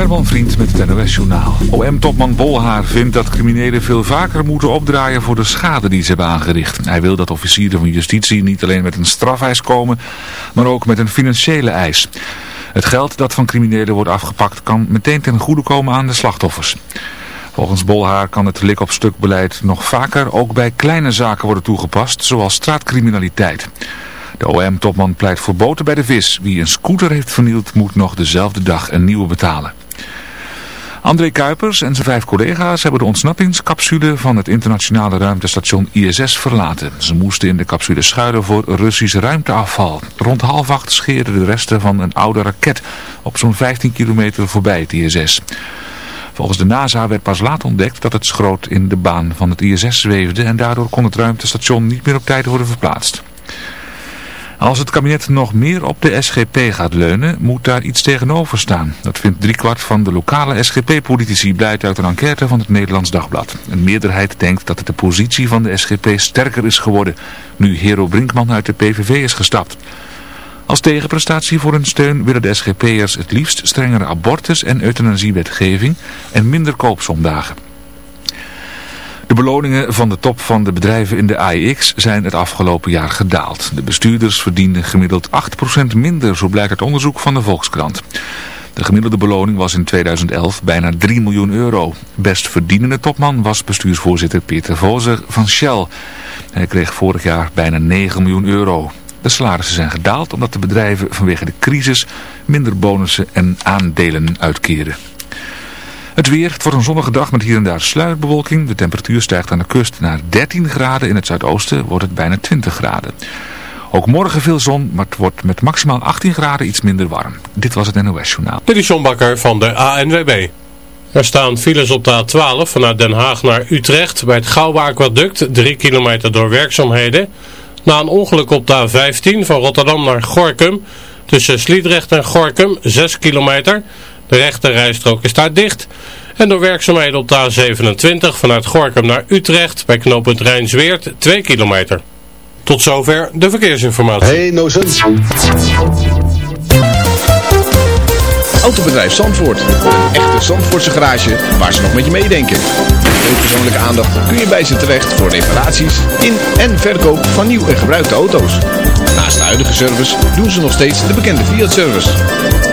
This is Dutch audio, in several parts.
Herman Vriend met het NOS-journaal. OM-topman Bolhaar vindt dat criminelen veel vaker moeten opdraaien voor de schade die ze hebben aangericht. Hij wil dat officieren van justitie niet alleen met een strafeis komen, maar ook met een financiële eis. Het geld dat van criminelen wordt afgepakt kan meteen ten goede komen aan de slachtoffers. Volgens Bolhaar kan het lik-op-stuk beleid nog vaker ook bij kleine zaken worden toegepast, zoals straatcriminaliteit. De OM-topman pleit voor boten bij de vis. Wie een scooter heeft vernield moet nog dezelfde dag een nieuwe betalen. André Kuipers en zijn vijf collega's hebben de ontsnappingscapsule van het internationale ruimtestation ISS verlaten. Ze moesten in de capsule schuilen voor Russisch ruimteafval. Rond half acht scheerden de resten van een oude raket op zo'n 15 kilometer voorbij het ISS. Volgens de NASA werd pas laat ontdekt dat het schroot in de baan van het ISS zweefde en daardoor kon het ruimtestation niet meer op tijd worden verplaatst. Als het kabinet nog meer op de SGP gaat leunen, moet daar iets tegenover staan. Dat vindt driekwart van de lokale SGP-politici, blijkt uit een enquête van het Nederlands Dagblad. Een meerderheid denkt dat de positie van de SGP sterker is geworden, nu Hero Brinkman uit de PVV is gestapt. Als tegenprestatie voor hun steun willen de SGP'ers het liefst strengere abortus- en euthanasiewetgeving en minder koopsomdagen. De beloningen van de top van de bedrijven in de AEX zijn het afgelopen jaar gedaald. De bestuurders verdienden gemiddeld 8% minder, zo blijkt uit onderzoek van de Volkskrant. De gemiddelde beloning was in 2011 bijna 3 miljoen euro. Best verdienende topman was bestuursvoorzitter Peter Vozer van Shell. Hij kreeg vorig jaar bijna 9 miljoen euro. De salarissen zijn gedaald omdat de bedrijven vanwege de crisis minder bonussen en aandelen uitkeren. Het weer, wordt een zonnige dag met hier en daar sluierbewolking. De temperatuur stijgt aan de kust naar 13 graden. In het zuidoosten wordt het bijna 20 graden. Ook morgen veel zon, maar het wordt met maximaal 18 graden iets minder warm. Dit was het NOS Journaal. Dit is John Bakker van de ANWB. Er staan files op de A12 vanuit Den Haag naar Utrecht bij het Gouwe Aquaduct, 3 kilometer door werkzaamheden. Na een ongeluk op de A15 van Rotterdam naar Gorkum, tussen Sliedrecht en Gorkum, 6 kilometer... De rechte rijstrook is daar dicht. En door werkzaamheden op de A27 vanuit Gorkum naar Utrecht bij knooppunt Rijnsweert 2 kilometer. Tot zover de verkeersinformatie. Hey Nozens. Autobedrijf Zandvoort. Een echte Zandvoortse garage waar ze nog met je meedenken. Met persoonlijke aandacht kun je bij ze terecht voor reparaties in en verkoop van nieuw en gebruikte auto's. Naast de huidige service doen ze nog steeds de bekende Fiat-service.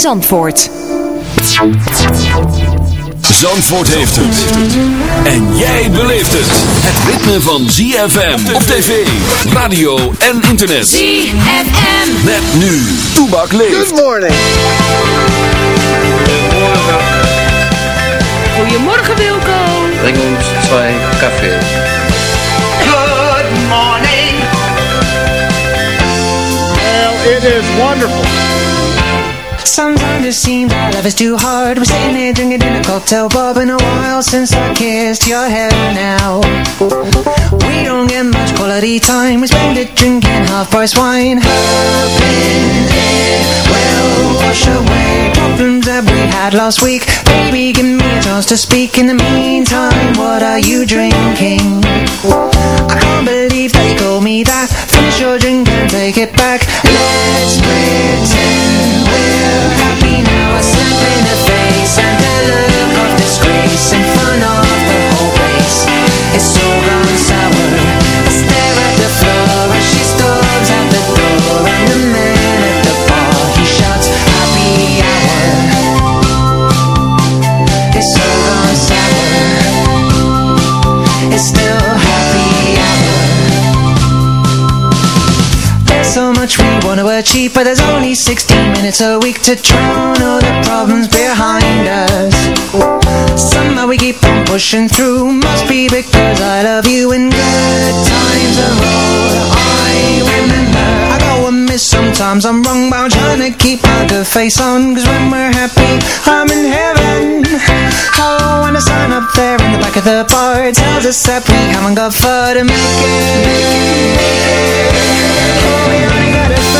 Zandvoort. Zandvoort heeft het. En jij beleeft het. Het ritme van ZFM op tv, radio en internet. ZFM. Met nu, Toebak leeft. Good morning. Goedemorgen Wilco. Breng ons twee café. Good morning. Well, it is wonderful. Sometimes it seems that love is too hard. We're sitting there drinking in a cocktail bar Been a while since I kissed your hair now. We don't get much quality time. We spend it drinking half-price wine. Hoping wash away Problems that we had last week. Baby, give me a chance to speak. In the meantime, what are you drinking? I can't believe that you called me that. Finish your drink and take it back. Let's pretend we're happy now. A slap in the face and a look of disgrace In front of wanna achieve, but there's only 16 minutes a week to drown all the problems behind us. Somehow we keep on pushing through, must be because I love you in good times are all I remember. I go amiss sometimes, I'm wrong, but I'm trying to keep my good face on, cause when we're happy, I'm in heaven. Oh, when the sun up there in the back of the bar tells us that we haven't got far to make it. Oh, gotta it. Yeah, we only make seven. A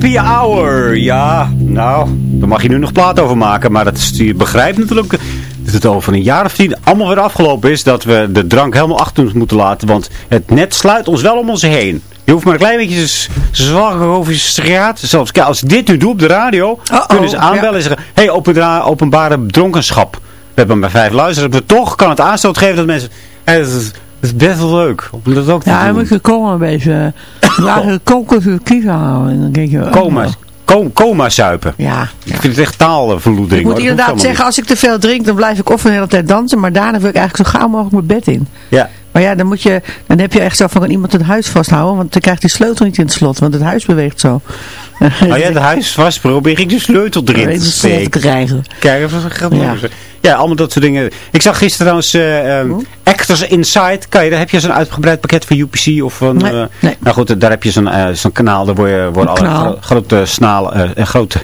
Happy Hour. Ja, nou, daar mag je nu nog plaat over maken. Maar dat is, je begrijpt natuurlijk dat het over een jaar of tien allemaal weer afgelopen is. Dat we de drank helemaal achter ons moeten laten. Want het net sluit ons wel om ons heen. Je hoeft maar een klein beetje zwanger over je straat. Zelfs als ik dit nu doe op de radio, kunnen ze aanbellen en zeggen... Hé, hey, openbare, openbare dronkenschap. We hebben maar vijf luisteren. Maar toch kan het aanstoot geven dat mensen... Hey, is, dat is best wel leuk om dat ook te Ja, doen. dan moet je komen een beetje. Lagen koken voor kiezen houden. En dan denk je, oh, Coma, coma zuipen. Ja. Ik vind het echt taalverloedering. Ik moet inderdaad zeggen, als ik te veel drink, dan blijf ik of een hele tijd dansen. Maar daarna wil ik eigenlijk zo gauw mogelijk mijn bed in. Ja. Maar ja, dan, moet je, dan heb je echt zo van iemand het huis vasthouden. Want dan krijgt die sleutel niet in het slot. Want het huis beweegt zo. Als jij het huis vast probeer ik de sleutel erin te Het slot te steken. krijgen. Kijk, even Ja. Ja. allemaal dat soort dingen. Ik zag gisteren trouwens ehm, Actors Inside. Kan je, daar heb je zo'n uitgebreid pakket van UPC of van... Nee, eh, nee. Nou goed, daar heb je zo'n zo'n kanaal. Daar worden, worden alle gro- grote snalen, en grote...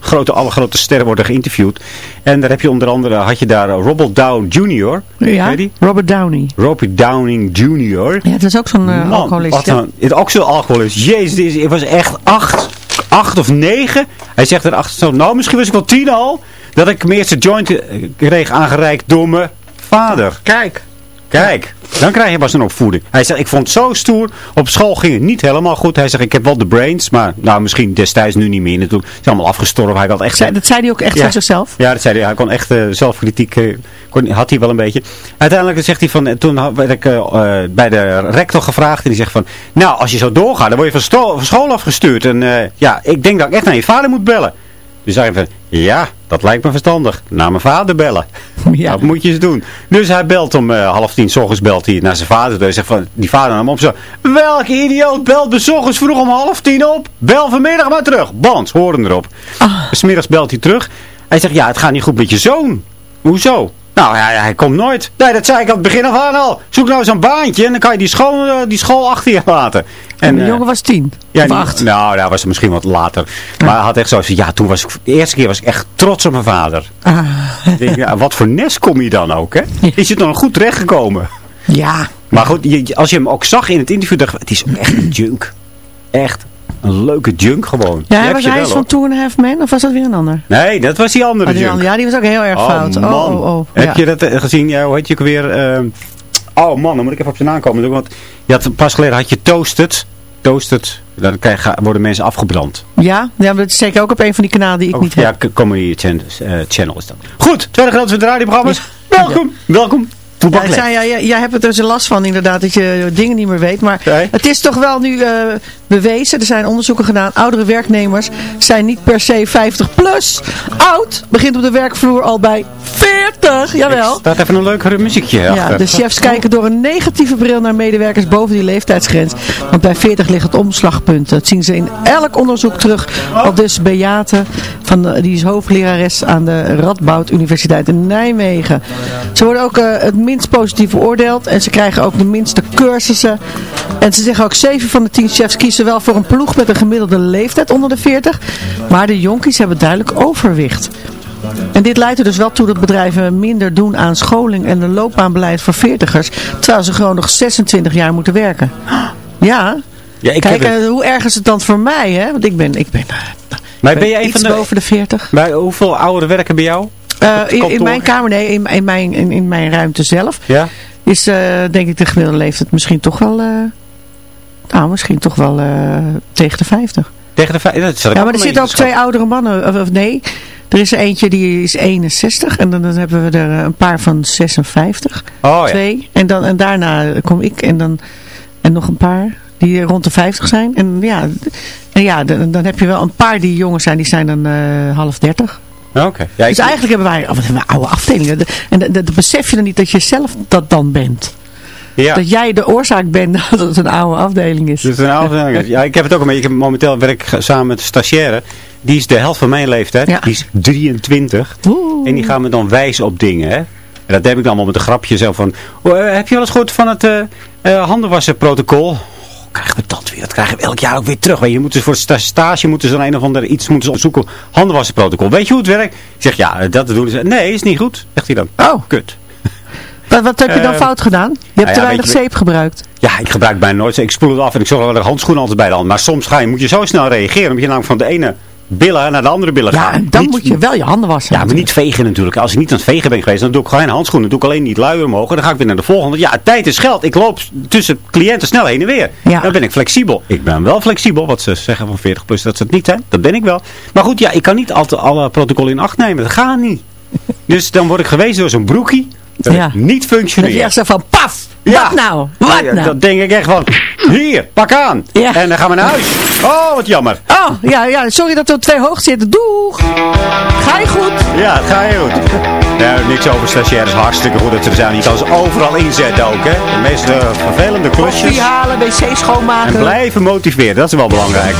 Grote, alle grote sterren worden geïnterviewd. En daar heb je onder andere, had je daar Robert Down Jr. Ja, je die? Robert Downey. Robert Downing Jr. Ja, het is ook zo'n alcoholist. wat een- het ook zo'n alcoholist. Jezus, is- het was echt acht, acht of negen. Hij zegt erachter zo, nou misschien was ik wel tien al. Dat ik mijn eerste joint eh, kreeg aangereikt door mijn vader. Kijk. Kijk, dan krijg je pas een opvoeding. Hij zegt, ik vond het zo stoer. Op school ging het niet helemaal goed. Hij zegt, ik heb wel de brains, maar nou misschien destijds nu niet meer. Natuurlijk is allemaal afgestorven. Hij had echt Zei- dat zei hij ook echt Ja. van zichzelf. ja, dat zei hij. Hij kon echt eh, zelfkritiek, eh, kon, had hij wel een beetje. Uiteindelijk zegt hij van, toen werd ik bij de rector gevraagd en die zegt van, nou als je zo doorgaat, dan word je van, van school afgestuurd. En ja, ik denk dat ik echt naar je vader moet bellen. Dus zei hij van, ja, dat lijkt me verstandig. Naar mijn vader bellen. Ja. Dat moet je eens doen. Dus hij belt om eh, half tien, s ochtends belt hij naar zijn vader. Dus hij zegt van, die vader nam hem op zo. Welke idioot belt me 's ochtends vroeg om half tien op? Bel vanmiddag maar terug. Band, horen erop. Ah. 's middags belt hij terug. Hij zegt, ja, het gaat niet goed met je zoon. Hoezo? Nou, hij, hij komt nooit. Nee, dat zei ik aan het begin af aan al. Zoek nou eens een baantje en dan kan je die school, eh, die school achter je laten. En de eh, jongen was tien. ja, of acht. Nou, dat was het misschien wat later. Maar hij had echt zo, ja, toen was ik, de eerste keer was ik echt trots op mijn vader. Ah. Ik denk, ja, wat voor nest kom je dan ook, hè? Is je dan goed terechtgekomen? Ja. Maar goed, je- als je hem ook zag in het interview, dacht ik, het is echt een junk. Echt een leuke junk gewoon. Ja, was hij van. Two and a Half Men? Of was dat weer een ander? Nee, dat was die andere Oh, die junk. andere- ja, die was ook heel erg oh, fout. man. Oh, oh, oh. Heb Ja. je dat eh, gezien? Ja, hoe heet je ook weer? eh, oh man, dan moet ik even op zijn naam komen. Want je had, pas geleden had je Toasted. toastert, dan krijgen, worden mensen afgebrand. Ja, ja, dat is zeker ook op een van die kanalen die ik Ook- niet ja, heb. k- Comedy Channel, eh, channel is dat. Goed, tweede de radioprogramma's. Welkom, welkom. Ja, Toepak zei, ja, jij, jij hebt er dus last van inderdaad, dat je dingen niet meer weet. Maar Nee. het is toch wel nu eh, bewezen, er zijn onderzoeken gedaan. Oudere werknemers zijn niet per se 50 plus. Oud begint op de werkvloer al bij 40, jawel. Staat even een leuk muziekje Ja, achter. de chefs kijken door een negatieve bril naar medewerkers boven die leeftijdsgrens. Want bij 40 ligt het omslagpunt. Dat zien ze in elk onderzoek terug. Al dus Beate, van, de- die is hooglerares aan de Radboud Universiteit in Nijmegen. Ze worden ook eh, het minst positief beoordeeld. En ze krijgen ook de minste cursussen. En ze zeggen ook 7 van de 10 chefs kiezen wel voor een ploeg met een gemiddelde leeftijd onder de 40. Maar de jonkies hebben duidelijk overwicht. En dit leidt er dus wel toe dat bedrijven minder doen aan scholing en een loopbaanbeleid voor veertigers. Terwijl ze gewoon nog 26 jaar moeten werken. Ja. Ja, ik Kijk, heb het- hoe erg is het dan voor mij, hè? Want ik ben, ik ben, eh, maar ben een iets de... boven de 40. Bij hoeveel ouderen werken bij jou? Eh, in, mijn kamer, nee, in, in, mijn, in, in mijn ruimte zelf, Ja? is eh, denk ik de gemiddelde leeftijd misschien toch wel, eh, nou misschien toch wel tegen de 50. Tegen de vijf... dat zat ik Ja, maar er zitten ook twee oudere mannen, of, of nee, er is er eentje die is 61 en dan, dan hebben we er een paar van 56. Oh ja. Twee. En, dan, en daarna kom ik en, dan, en nog een paar die rond de 50 zijn. En ja, en ja dan, dan heb je wel een paar die jonger zijn, die zijn dan half 30. Oké. Ja, dus eigenlijk hebben wij, oh, wat hebben we oude afdelingen. De- En dan besef je dan niet dat je zelf dat dan bent. ja. Dat jij de oorzaak bent dat het een oude afdeling is. Dus een oude- ja, ik heb het ook een beetje. Ik heb momenteel werk ik samen met een stagiaire. Die is de helft van mijn leeftijd. Ja. Die is 23. Oeh. En die gaan me dan wijzen op dingen. Hè? En dat heb ik dan wel met een grapje zo van. oh, eh, heb je wel eens gehoord van het eh eh, handenwassenprotocol? Krijgen we dat weer? Dat krijgen we elk jaar ook weer terug. Weet je, moet dus voor sta- stage moeten ze dan een of ander iets moeten ze opzoeken. Handenwassenprotocol. Weet je hoe het werkt? Ik zeg ja, eh, dat doen ze. Nee, is niet goed. Zegt hij dan. Oh, Kut. wat, wat heb je dan Eh, fout gedaan? Je hebt ja, te weinig je- zeep gebruikt. Ja, ik gebruik bijna nooit. Ik spoel het af en ik zorg wel de handschoenen altijd bij de hand. Maar soms ga je, moet je zo snel reageren. Omdat je namelijk van de ene billen naar de andere billen Ja, gaat. en dan Niet- moet je wel je handen wassen. Ja, maar niet vegen natuurlijk. Als ik niet aan het vegen ben geweest, dan doe ik gewoon geen handschoenen. Dan doe ik alleen niet luier omhoog. En dan ga ik weer naar de volgende. Ja, tijd is geld. Ik loop tussen cliënten snel heen en weer. Ja. Dan ben ik flexibel. Ik ben wel flexibel. Wat ze zeggen van 40 plus dat ze het niet zijn. Dat ben ik wel. Maar goed, ja, ik kan niet altijd alle protocollen in acht nemen. Dat gaat niet. Dus dan word ik gewezen door zo'n broekie. Dat Ja. niet Dan heb je functioneert. echt zo van, paf! Ja. Wat nou? Wat Ja, nou? Dat denk ik echt van, hier, pak aan. Ja. En dan gaan we naar huis. Oh, wat jammer. Oh, ja, ja, sorry dat we twee hoog zitten. Doeg! Ga je goed? Ja, het gaat heel goed. Ja, niks over stagiaires. Hartstikke goed dat ze er zijn. Je kan ze overal inzetten ook, hè. De meest eh, vervelende klusjes. Koffie halen, wc schoonmaken. En blijven motiveren, dat is wel belangrijk.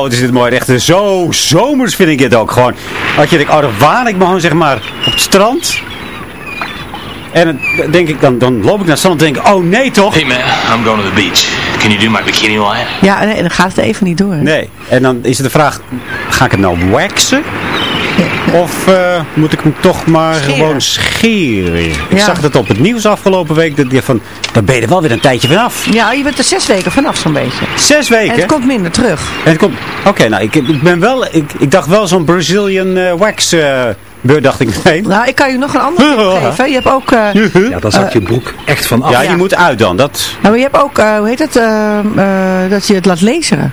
Oh, het is dit mooi. Echt zo zomers vind ik het ook. Gewoon, als je denkt, oh, dan waan ik me gewoon zeg maar op het strand. En dan denk ik, dan, dan loop ik naar het strand en denk ik, oh nee toch? Hey man, I'm going to the beach. Can you do my bikini line? Ja, nee, dan gaat het even niet door. Nee. En dan is het de vraag, ga ik het nou waxen? Of eh, moet ik hem toch maar Scheren. gewoon scheren? Ik Ja. zag dat op het nieuws afgelopen week. Dat je van, dan ben je er wel weer een tijdje vanaf. Ja, je bent er zes weken vanaf zo'n beetje. Zes weken? En het komt minder terug. En het komt... Oké, nou, ik, ik ben wel... Ik, ik dacht wel zo'n Brazilian eh, wax eh beurt, dacht ik. Nee. Nou, ik kan je nog een andere tip geven. Je hebt ook... eh, Ja, dan zakt je broek echt van af. Ja, die moet uit dan. Dat... nou, maar je hebt ook, eh, hoe heet het, eh, eh, dat je het laat lezen.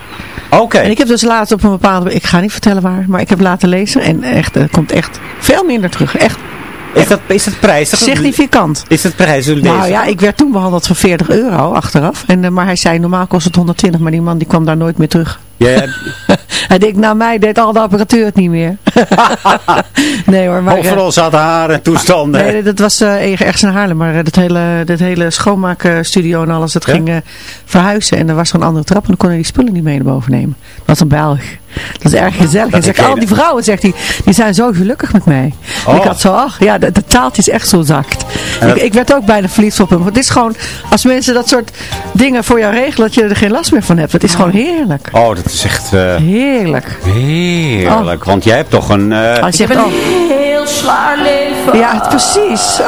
Oké. En ik heb dus laatst op een bepaalde... Ik ga niet vertellen waar, maar ik heb laten lezen. En echt, er komt echt veel minder terug. Echt Is dat, is dat prijs? Significant. Is het prijs? Nou ja, ik werd toen behandeld voor 40 euro achteraf. En, eh, maar hij zei, normaal kost het 120, maar die man die kwam daar nooit meer terug. Ja, ja. Hij denkt, nou mij deed al de apparatuur het niet meer. nee hoor, maar... eh, Overal zaten haar en toestanden. Nee, dat was eh ergens in Haarlem, maar eh, dat hele, dat hele schoonmaakstudio en alles, dat Ja? ging eh, verhuizen. En er was zo'n andere trap en dan kon hij die spullen niet mee naar boven nemen. Dat was een Belg. Dat is erg gezellig. Zegt, al die vrouwen, zegt hij, die zijn zo gelukkig met mij. Oh. Ik had zo, ach ja, de, de taaltje is echt zo zakt. En Ik, dat- ik werd ook bijna verliefd op hem. Want het is gewoon, als mensen dat soort dingen voor jou regelen, dat je er geen last meer van hebt. Het is gewoon heerlijk. Oh, dat is echt eh, Heerlijk. heerlijk. Want jij hebt toch een... eh, Als je Ik heb oh, een heel zwaar leven. ja, precies. Oh,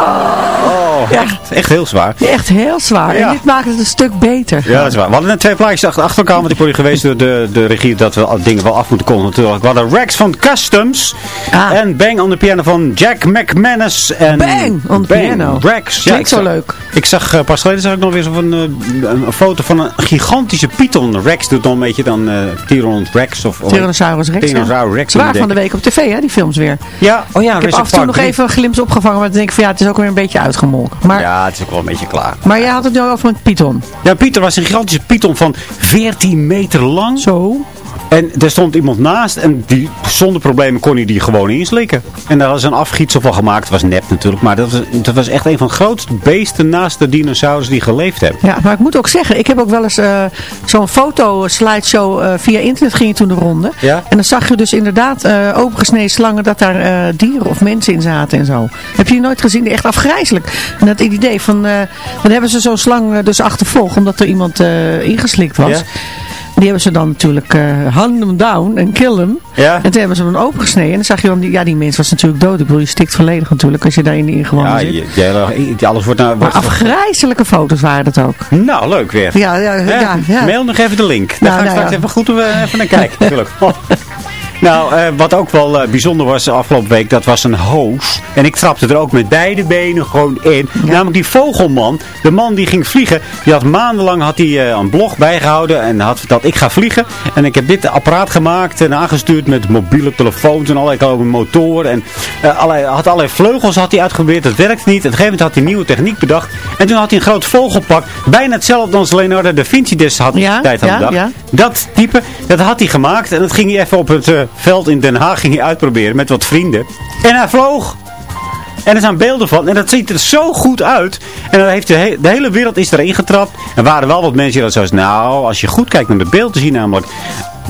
oh, Ja. echt, echt heel zwaar. echt heel zwaar. Ja. En dit maakt het een stuk beter. Ja, dat is waar. We hadden net twee plaatjes achter, achter elkaar, want ik word hier geweest door de, de regie dat we al dingen wel af moeten komen natuurlijk. We hadden Rex van Customs Ah. en Bang on the Piano van Jack McManus. En Bang on the piano. Rex. Klinkt ik zo leuk. Ik zag, eh, pas geleden zag ik nog weer een, eh, een, een foto van een gigantische python. Rex doet dan een beetje dan Tyrannosaurus Rex. Of, Tyrannosaurus Rex. Tyrannosaurus Rex. Ik van de week op tv, hè, die films weer. Ja, oh ja, Ik heb af en toe nog 3. even een glimp opgevangen, maar dan denk ik van ja, het is ook weer een beetje uitgemolken. Maar, Ja, het is ook wel een beetje klaar. maar jij had het nu over een python. Ja, Pieter was een gigantische python van 14 meter lang. Zo. En er stond iemand naast en die, zonder problemen kon hij die gewoon inslikken. En daar was een afgietsel van gemaakt. Het was nep natuurlijk, maar dat was, dat was echt een van de grootste beesten naast de dinosaurus die geleefd hebben. Ja, maar ik moet ook zeggen, ik heb ook wel eens eh, zo'n foto slideshow eh, via internet ging je toen de ronde. Ja? En dan zag je dus inderdaad eh opengesneden slangen dat daar eh, dieren of mensen in zaten en zo. Heb je die nooit gezien? Echt afgrijzelijk. En dat idee van, eh, dan hebben ze zo'n slang eh, dus achtervolgd omdat er iemand eh, ingeslikt was. Ja. Die hebben ze dan natuurlijk uh, hand hem down en kill hem. Ja? En toen hebben ze hem opengesneden. En dan zag je dan, die, ja die mens was natuurlijk dood. Ik bedoel, je stikt volledig natuurlijk als je daarin in gewonnen Ja, zit. alles wordt. Maar Wordt afgrijzelijke foto's waren dat ook. nou, leuk weer. Ja, ja, ja. ja, ja. Mail nog even de link. Daar Nou, ga ik nou straks even goed eh, even naar kijken. natuurlijk. Nou, eh, wat ook wel eh, bijzonder was de afgelopen week, dat was een hoos. En ik trapte er ook met beide benen gewoon in. Namelijk die vogelman. De man die ging vliegen. Die had maandenlang had hij, eh, een blog bijgehouden. En had verteld, ik ga vliegen. En ik heb dit apparaat gemaakt en aangestuurd met mobiele telefoons en allerlei motoren. En allerlei, had allerlei vleugels had hij uitgeprobeerd. Dat werkte niet. Op een gegeven moment had hij nieuwe techniek bedacht. En toen had hij een groot vogelpak. Bijna hetzelfde als Leonardo da Vinci des had, Ja, tijd had ja, bedacht. Dat type, dat had hij gemaakt. En dat ging hij even op het veld in Den Haag ging hij uitproberen met wat vrienden. En hij vloog. En er zijn beelden van. En dat ziet er zo goed uit. En dan heeft de, he- de hele wereld is erin getrapt. Er waren wel wat mensen die dat zoals... Nou, als je goed kijkt naar de beelden, zie je namelijk...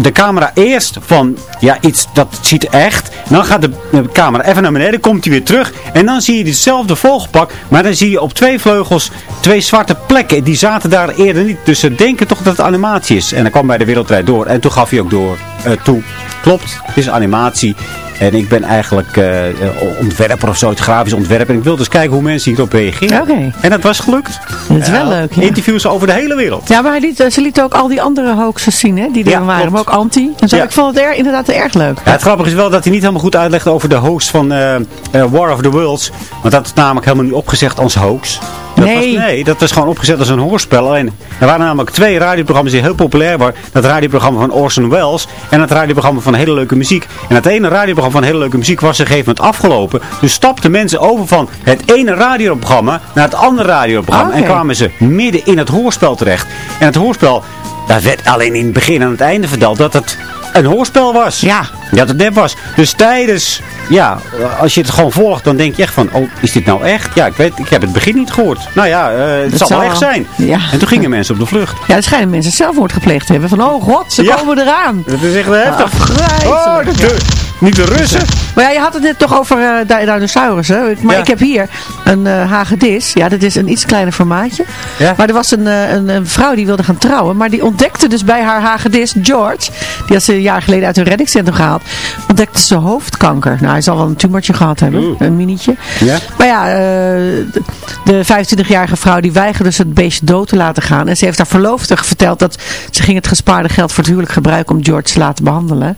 De camera eerst van, ja, iets dat ziet echt. Dan gaat de, camera even naar beneden, komt hij weer terug. En dan zie je hetzelfde vogelpak. Maar dan zie je op twee vleugels twee zwarte plekken. Die zaten daar eerder niet. Dus ze denken toch dat het animatie is. En dan kwam bij de wereldrijd door. En toen gaf hij ook door toe. Klopt, het is animatie. En ik ben eigenlijk eh, eh, ontwerper of zo, het grafisch ontwerper. En ik wil dus kijken hoe mensen hierop reageren. En dat was gelukt. Dat is wel Ja, leuk, ja. Interviews over de hele wereld. Ja, maar hij liet, eh, ze lieten ook al die andere hoaxes zien, hè, die er Ja, waren. klopt. Maar ook anti. En zo, Ja. Ik vond het er, inderdaad erg leuk. Ja, het grappige is wel dat hij niet helemaal goed uitlegt over de host van eh, eh, War of the Worlds. Want dat is namelijk helemaal niet opgezet als hoax. Dat Nee. Was, nee, dat was gewoon opgezet als een hoorspel. Alleen, er waren namelijk twee radioprogramma's die heel populair waren. Dat radioprogramma van Orson Welles en het radioprogramma van Hele Leuke Muziek. En het ene radioprogramma van Hele Leuke Muziek was op een gegeven moment afgelopen. Dus stapten mensen over van het ene radioprogramma naar het andere radioprogramma. En kwamen ze midden in het hoorspel terecht. En het hoorspel, daar werd alleen in het begin en aan het einde verteld dat het een hoorspel was. Ja. Ja, dat het nep was. Dus tijdens, ja, als je het gewoon volgt, dan denk je echt van, oh, is dit nou echt? Ja, ik weet, ik heb het begin niet gehoord. Nou ja, uh, het Dat zal wel echt zijn. Ja. En toen gingen mensen op de vlucht. Ja, er schijnen mensen zelfmoord gepleegd te hebben. Van, oh god, ze Ja. komen eraan. Dat is echt heftig. Afgrijzelijk. Oh, niet de Russen. Maar ja, je had het net toch over di- dinosaurussen. Maar Ja. ik heb hier een eh hagedis. Ja, dat is een iets kleiner formaatje. Ja. Maar er was een, eh, een, een vrouw die wilde gaan trouwen. Maar die ontdekte dus bij haar hagedis, George. Die had ze een jaar geleden uit een reddingscentrum gehaald. Ontdekte ze hoofdkanker. Nou, hij zal wel een tumortje gehad hebben. Oeh. Een minietje. Ja. Maar ja, de- de 25-jarige vrouw die weigerde dus het beestje dood te laten gaan. En ze heeft haar verloofde verteld dat ze ging het gespaarde geld voor het huwelijk gebruiken om George te laten behandelen.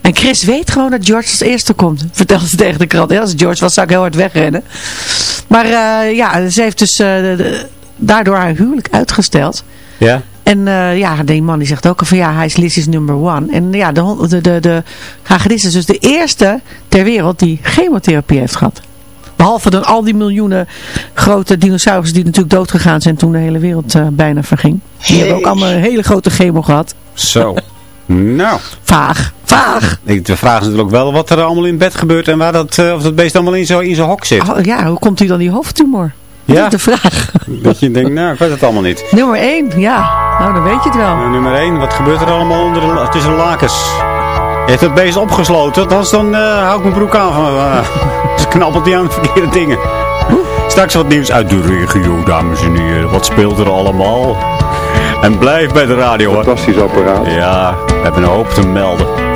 En Chris weet gewoon dat George als eerste komt. Vertelde ze tegen de krant. Ja, als George was, zou ik heel hard wegrennen. Maar eh, ja, ze heeft dus eh, de- daardoor haar huwelijk uitgesteld. Ja. En eh, ja, die man die zegt ook al van ja, hij is Lizzie's number one. En ja, de, de, de, de hagedis is dus de eerste ter wereld die chemotherapie heeft gehad. Behalve dan al die miljoenen grote dinosaurussen die natuurlijk doodgegaan zijn toen de hele wereld bijna verging. Die hebben ook allemaal een hele grote chemo gehad. Zo. nou. Vaag. Vaag. De vraag is natuurlijk wel wat er allemaal in bed gebeurt en waar dat, eh, of dat beest allemaal in zo'n hok zit. Oh, ja, hoe komt u dan die hoofdtumor? Dat Ja. is de vraag. Dat je denkt, nou, ik weet het allemaal niet. Nummer 1, ja. Nou, dan weet je het wel. Nou, nummer 1, wat gebeurt er allemaal onder de, tussen de lakens? Je hebt het beest opgesloten, anders dan eh, hou ik mijn broek aan. Van, eh, dus knappelt hij aan de verkeerde dingen. Straks wat nieuws uit de regio, dames en heren. Wat speelt er allemaal? En blijf bij de radio. hoor. Fantastisch apparaat. Ja, we hebben een hoop te melden.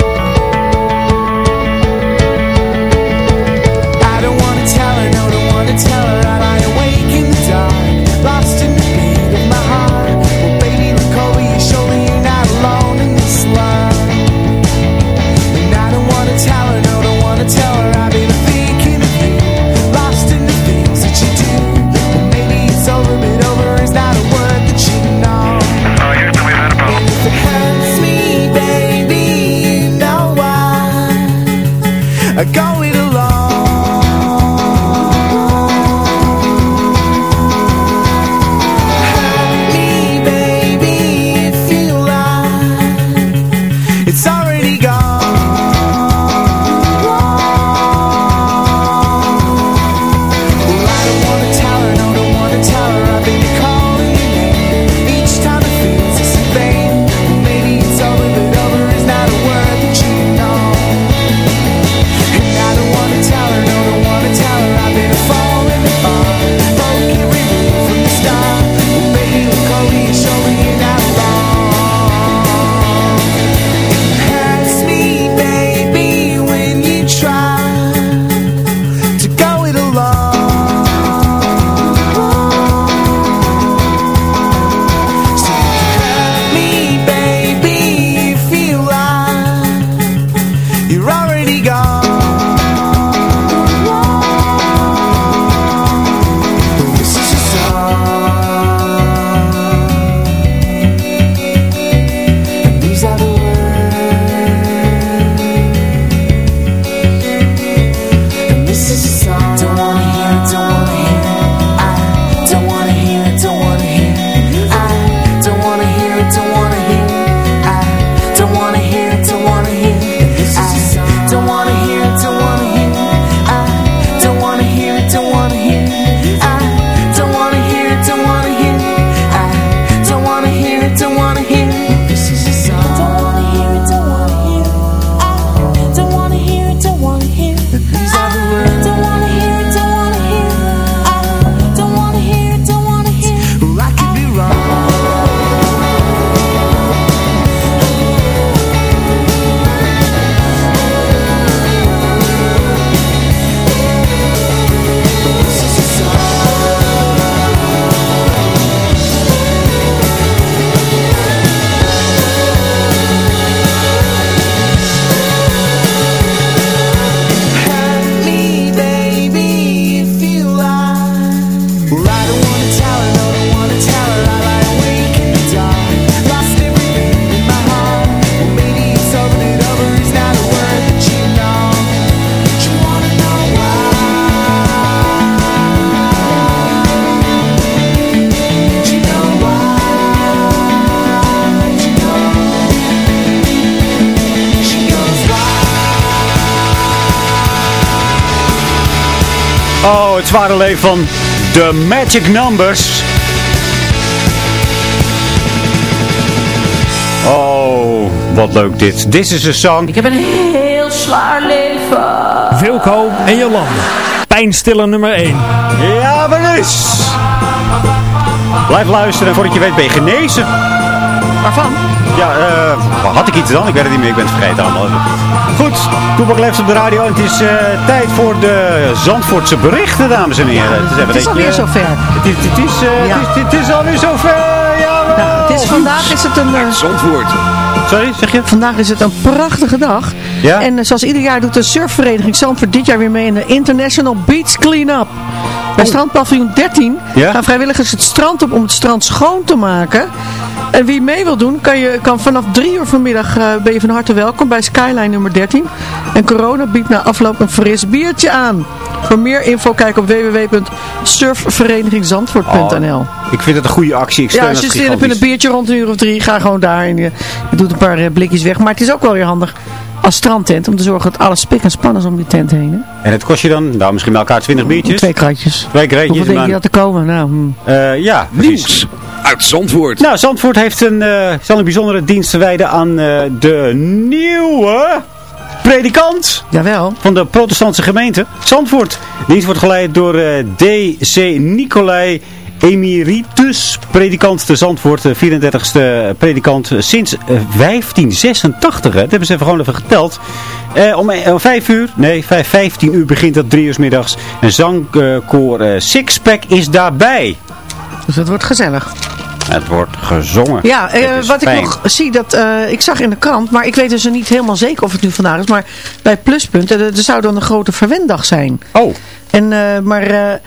Oh, het zware leven van The Magic Numbers. Oh, wat leuk dit. This is a song. Ik heb een heel zwaar leven. Wilco en Jolanda. Pijnstiller nummer 1. Ja, maar dus. Blijf luisteren en voordat je weet ben je genezen. Waarvan? Ja, eh, had ik iets dan? Ik weet het niet meer, ik ben het vergeten allemaal. Goed, Toepak leeft op de radio en het is eh, tijd voor de Zandvoortse berichten, dames en heren. Het is, even Het is dat alweer zover. Het is, het is, eh, Ja. het is, het is alweer zover, ja. Nou, het is, vandaag is het een... eh, Zandvoort. Sorry, zeg je? Vandaag is het een prachtige dag. Ja? En zoals ieder jaar doet de surfvereniging Zandvoort dit jaar weer mee in de International Beach Cleanup. Bij strandpaviljoen 13 Oh. Ja? gaan vrijwilligers het strand op om het strand schoon te maken. En wie mee wil doen, kan, je, kan vanaf 3 uur vanmiddag eh, ben je van harte welkom bij Skyline nummer 13. En corona biedt na afloop een fris biertje aan. Voor meer info kijk op www.surfverenigingzandvoort.nl Oh, ik vind het een goede actie. Ik ja, als je zin hebt in een biertje rond een uur of drie, ga gewoon daar en je, je doet een paar eh, blikjes weg. Maar het is ook wel weer handig als strandtent om te zorgen dat alles spik en span is om die tent heen. Hè? En het kost je dan, nou misschien bij elkaar 20 biertjes. Twee kratjes. Twee kratjes. Hoeveel denk je dat er komen? Nou, hm. Eh, ja, precies. Nieuws uit Zandvoort. Nou, Zandvoort heeft een, eh, zal een bijzondere dienst te wijden aan eh, de nieuwe predikant Jawel. van de protestantse gemeente. Zandvoort. De dienst wordt geleid door eh, D.C. Nicolai Emeritus, predikant te Zandvoort, de 34ste predikant eh, sinds eh, 1586. Hè. Dat hebben ze even gewoon even geteld. Eh, om, eh, om 5 uur, nee, 5, 15 uur begint dat, 3 uur 's middags. En zangkoor eh, Sixpack is daarbij. Dus het wordt gezellig. Het wordt gezongen. Ja, eh, wat fijn. ik nog zie, dat, eh, ik zag in de krant, maar ik weet dus niet helemaal zeker of het nu vandaag is. Maar bij Pluspunt, eh, er zou dan een grote verwenddag zijn. Oh. En, eh, maar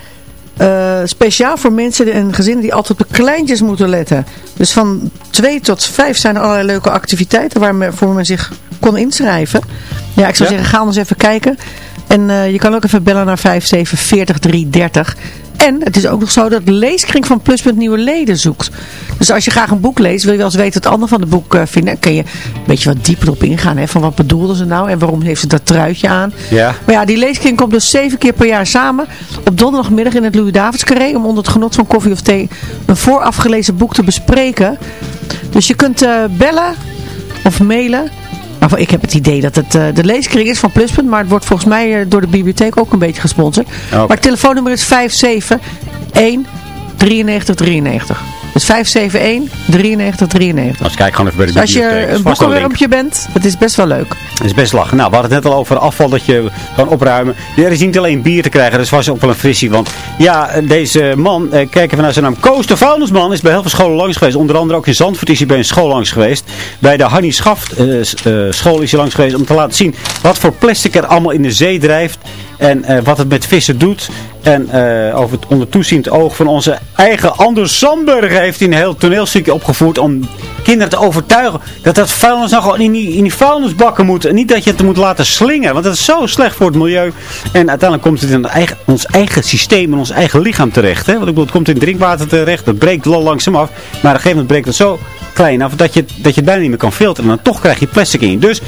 eh, speciaal voor mensen en gezinnen die altijd op de kleintjes moeten letten. Dus van 2 tot 5 zijn er allerlei leuke activiteiten waarvoor men zich kon inschrijven. Ja, ik zou Ja? zeggen, ga anders even kijken. En eh, je kan ook even bellen naar 5740330. En het is ook nog zo dat de leeskring van Pluspunt nieuwe leden zoekt. Dus als je graag een boek leest, wil je wel eens weten het ander van het boek eh, vinden. Dan kun je een beetje wat dieper op ingaan. Hè, van wat bedoelden ze nou en waarom heeft ze dat truitje aan. Ja. Maar ja, die leeskring komt dus zeven keer per jaar samen op donderdagmiddag in het Louis Davids Carré om onder het genot van koffie of thee een voorafgelezen boek te bespreken. Dus je kunt eh, bellen of mailen. Nou, ik heb het idee dat het eh, de leeskring is van Pluspunt, maar het wordt volgens mij eh, door de bibliotheek ook een beetje gesponsord. Oké. Maar het telefoonnummer is 571 9393. Dus 571 9393. Als kijk gewoon even bij de Dus als je een boekenwermpje bent, het is best wel leuk. Dat is best lachen. Nou, we hadden het net al over afval dat je kan opruimen. Er is niet alleen bier te krijgen, dat is vast ook wel een frissie. Want ja, deze man, eh, kijk even naar zijn naam. Koos de vuilnisman is bij heel veel scholen langs geweest. Onder andere ook in Zandvoort is hij bij een school langs geweest. Bij de Hannie Schaft eh, eh, school is hij langs geweest om te laten zien wat voor plastic er allemaal in de zee drijft. En eh, wat het met vissen doet. En eh, over het onder oog van onze eigen Anders Sandberg heeft hij een heel toneelstukje opgevoerd om kinderen te overtuigen dat dat vuilnis gewoon in die, in die vuilnisbakken moet. En niet dat je het moet laten slingeren, want dat is zo slecht voor het milieu. En uiteindelijk komt het in eigen, ons eigen systeem, in ons eigen lichaam terecht. Hè? Want ik bedoel, het komt in drinkwater terecht, dat breekt langzaam af. Maar op een gegeven moment breekt het zo klein af dat je, dat je het bijna niet meer kan filteren. En dan toch krijg je plastic in. Dus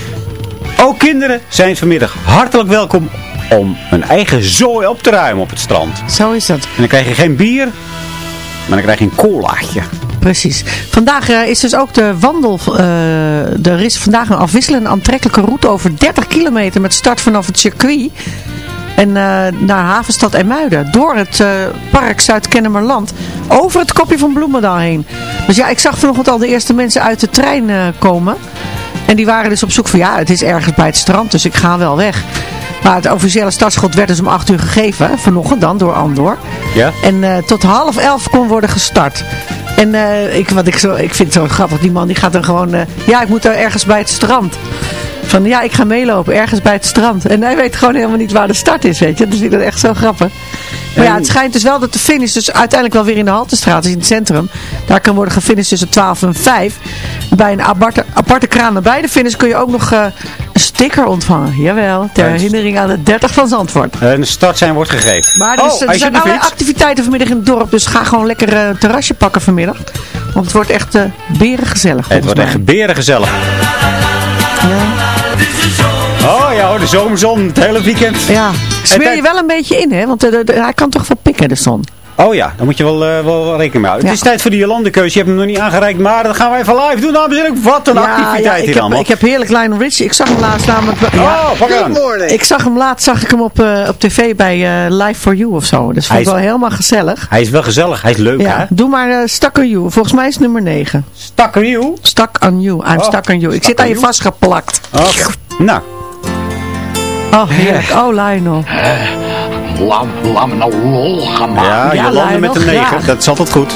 ook kinderen zijn vanmiddag hartelijk welkom om hun eigen zooi op te ruimen op het strand. Zo is dat. En dan krijg je geen bier, maar dan krijg je een colaatje. Precies. Vandaag eh, is dus ook de wandel. eh, er is vandaag een afwisselende aantrekkelijke route over 30 kilometer met start vanaf het circuit. En eh, naar Havenstad en Muiden. Door het park Zuid-Kennemerland. Over het kopje van Bloemendaal heen. Dus ja, ik zag vanochtend al de eerste mensen uit de trein komen. En die waren dus op zoek van ja, het is ergens bij het strand, dus ik ga wel weg. Maar het officiële startschot werd dus om 8 uur gegeven. Vanochtend dan door Andor. Ja? En eh, tot half elf kon worden gestart. En eh, ik, wat ik, zo, ik vind het zo grappig, die man die gaat dan gewoon... eh, ja, ik moet er ergens bij het strand. Van ja, ik ga meelopen ergens bij het strand. En hij weet gewoon helemaal niet waar de start is, weet je. Dus ik vind dat echt zo grappig. Maar ja, het schijnt dus wel dat de finish dus uiteindelijk wel weer in de Haltestraat is, in het centrum. Daar kan worden gefinished tussen 12 en 5. Bij een aparte, aparte kraan nabij de finish kun je ook nog eh, een sticker ontvangen. Jawel, ter herinnering aan de 30 van Zandvoort. Een start zijn wordt gegeven. Maar er, is, oh, er zijn allerlei fiets. activiteiten vanmiddag in het dorp. Dus ga gewoon lekker eh, een terrasje pakken vanmiddag. Want het wordt echt uh, berengezellig. Het wordt echt beren gezellig. Ja. Ja hoor, de zomerzon, het hele weekend. Ja, smeer je wel een beetje in, hè? Want eh, de- de- hij kan toch wel pikken, de zon. Oh ja, daar moet je wel, eh, wel, wel rekening mee houden. Het is tijd voor de Jolandekeuze. Je hebt hem nog niet aangereikt, maar dat gaan wij even live doen. Dames en heren, wat een activiteit ik hier heb, allemaal. ik heb heerlijk Lionel Richie. Ik zag hem laatst namelijk... Oh, pak aan. Ik zag hem laatst, zag ik hem op, eh, op tv bij eh, Live for You of zo. Dus vond ik is- wel helemaal gezellig. Hij is wel gezellig, hij is leuk hè. Ja, doe maar uh, Stuck on You. Volgens mij is het nummer 9. Stuck on You? Stuck on You. I'm Oh, stuck on you. Ik zit aan je vastgeplakt. Oh, nou. Oh, heerlijk. Oh, Lionel. Laat, laat me nou lol gaan maken. Ja, Ja, Jolande Lionel, met een 9, graag. dat is altijd goed.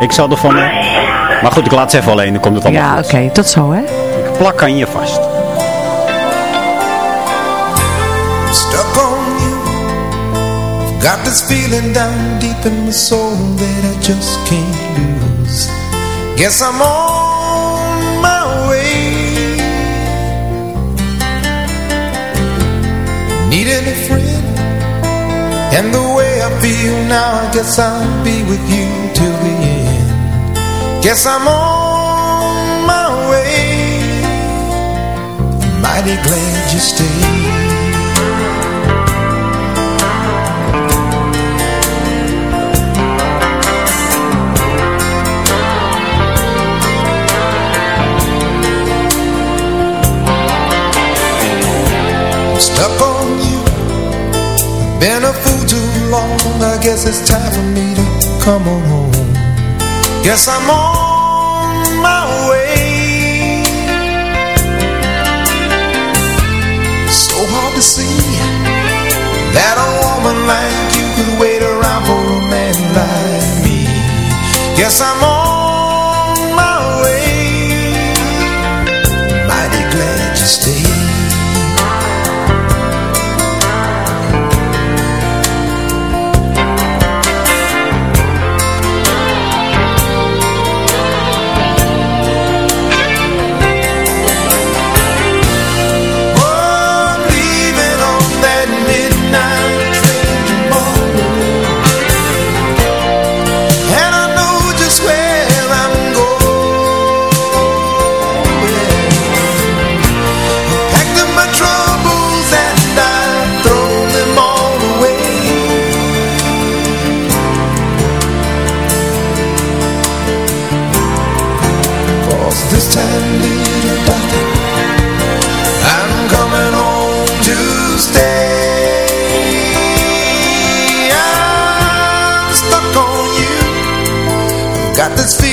Ik zal ervan... eh, maar goed, ik laat ze even alleen, dan komt het allemaal Ja, oké. Tot zo, hè. Ik plak aan je vast. stuck on you. Got this feeling down deep in my soul that I just can't lose. Guess I'm on And the way I feel now, I guess I'll be with you till the end. Guess I'm on my way. Mighty glad you stayed. stuck on you. Been a fool long. I guess it's time for me to come on home. Guess I'm on my way. So hard to see that a woman like you could wait around for a man like me. Guess I'm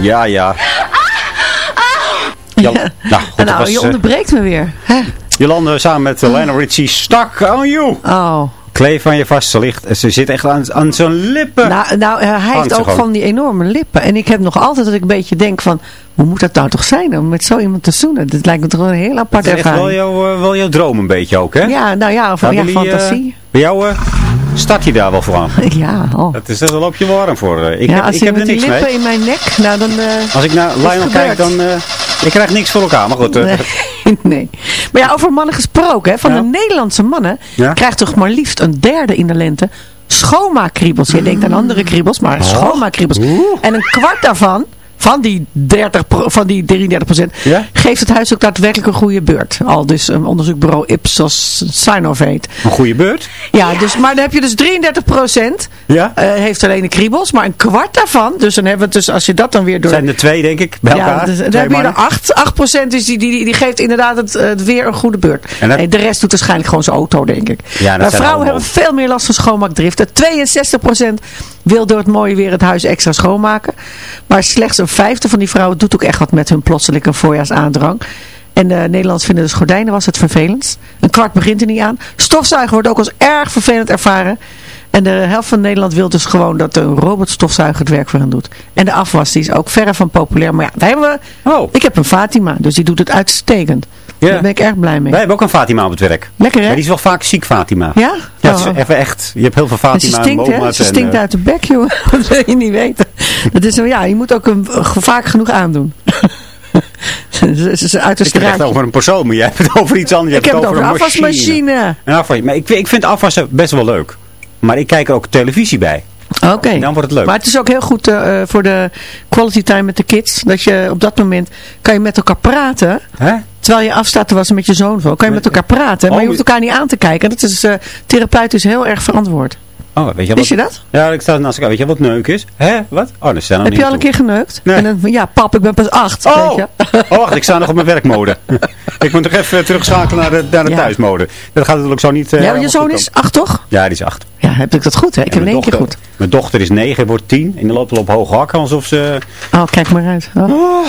Ja, ja. Nou, goed, dat nou, was, je eh, onderbreekt me weer. Hè? Jolande samen met uh, Lionel Richie, Stuck on You. Oh. Kleef aan je vast, ze, ligt, ze zit echt aan, aan zijn lippen. Nou, nou eh, hij Hangt heeft ook gewoon. van die enorme lippen. En ik heb nog altijd dat ik een beetje denk van... Hoe moet dat nou toch zijn om met zo iemand te zoenen? Dit lijkt me toch een heel apart Het is echt wel, ervaring. jouw, wel jouw droom een beetje ook, hè? Ja, nou ja, of, Nou, ja fantasie. bij jou start je daar wel voor aan. ja, oh. Dat is, daar loop je warm voor. eh. Ik ja, heb, als ik je heb er niks lippen mee. in mijn nek, nou dan... eh, Als ik naar Lionel kijk, dan... eh ik krijg niks voor elkaar, maar goed. Nee, nee. Maar ja, over mannen gesproken. Hè, van Ja. de Nederlandse mannen Ja. krijgt toch maar liefst een derde in de lente schoonmaakkriebels. Je denkt aan andere kriebels, maar Oh. schoonmaakkriebels. En een kwart daarvan, van die, 30 pro- van die 33 procent, Ja? geeft het huis ook daadwerkelijk een goede beurt. Al dus een onderzoekbureau Ipsos Sinovate. Een goede beurt. Ja, dus, maar dan heb je dus 33 procent Ja? heeft alleen de kriebels, maar een kwart daarvan, dus dan hebben we het dus, als je dat dan weer door... zijn er twee, denk ik, bij elkaar. Ja, dus, dan heb je er mannen. 8, 8 procent, dus die, die, die geeft inderdaad het, het weer een goede beurt. En dat- Nee, de rest doet waarschijnlijk gewoon zijn auto, denk ik. Ja, dat maar vrouwen allemaal- hebben veel meer last van schoonmaakdriften. 62 procent wil door het mooie weer het huis extra schoonmaken. Maar slechts een vijfde van die vrouwen doet ook echt wat met hun plotselinge voorjaarsaandrang. En de Nederlanders vinden dus gordijnen was het vervelend. Een kwart begint er niet aan. Stofzuigen wordt ook als erg vervelend ervaren. En de helft van Nederland wil dus gewoon dat een robotstofzuiger het werk voor hen doet. En de afwas die is ook verre van populair. Maar ja, daar hebben we... Oh. Ik heb een Fatima, dus die doet het uitstekend. Ja. Daar ben ik erg blij mee. Wij hebben ook een Fatima op het werk. Lekker hè? Maar die is wel vaak ziek, Fatima. Ja? Ja, is Oh. even echt. Je hebt heel veel En ze Fatima stinkt, hè? Moma's Ze en, stinkt uit de bek, joh. Dat wil je niet weten. Dat is zo, ja, je moet ook hem vaak genoeg aandoen. ze is uit de Ik heb het over een persoon, maar jij hebt het over iets anders. Je Ik heb hebt het over een afwasmachine. Een afwas, maar ik, ik vind afwassen best wel leuk. Maar ik kijk er ook televisie bij. Oké. Dan wordt het leuk. Maar het is ook heel goed eh, eh, voor de quality time met de kids. Dat je op dat moment kan je met elkaar praten. Hè? Terwijl je afstaat te wassen met je zoon. Kan je met elkaar praten. Maar Oh, je hoeft elkaar niet aan te kijken. Dat is eh, therapeutisch heel erg verantwoord. Oh, weet je wat? Wist je dat? Ja, ik sta naast elkaar. Weet je wat neuk is? Hè? Wat? Oh, zijn nog Heb je al een toe. keer geneukt? Nee. En dan, ja, pap, ik ben pas acht. Oh! Weet je? oh, wacht, ik sta nog op mijn werkmode. ik moet nog even terugschakelen naar de, naar de Ja. thuismode. Dat gaat natuurlijk zo niet... eh, ja, je zoon is acht, toch? Ja, die is acht. Ja, heb ik dat goed, hè? Ik En heb in mijn één keer goed. Mijn dochter is negen, wordt tien. En die loopt al op hoge hakken alsof ze... Oh, kijk maar uit. Oh.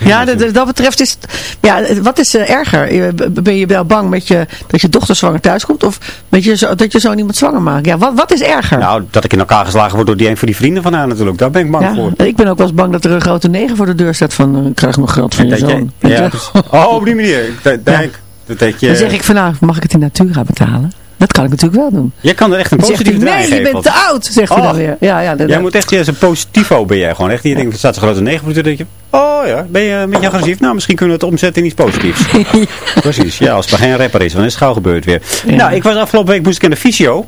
Ja, dat, dat betreft is ja, wat is eh, erger? Ben je wel bang met je, dat je dochter zwanger thuiskomt? Of met je, zo- dat je zo iemand zwanger maakt? Ja, wat, wat is erger? Nou, dat ik in elkaar geslagen word door die een van die vrienden van haar natuurlijk. Daar ben ik bang ja, voor. ik ben ook wel eens bang dat er een grote negen voor de deur staat van, eh, ik krijg nog geld van je zoon. ja, oh, op die manier. Dat, dat, Ja. dat, dat je, Dan zeg ik van, nou, mag ik het in Natura betalen? Dat kan ik natuurlijk wel doen. Jij kan er echt een Dan zegt hij, positieve nee, draai je geven. bent te oud, zegt hij dan Oh. weer. Ja, ja, dat- Jij moet echt, ja, zo'n positivo ben jij gewoon. Echt, je denkt, er staat een grote negen denk je, oh ja, ben je een beetje agressief? Nou, misschien kunnen we het omzetten in iets positiefs. Precies, ja, als maar geen rapper is, dan is het gauw gebeurd weer. Ja. Nou, ik was afgelopen week, moest ik aan de fysio.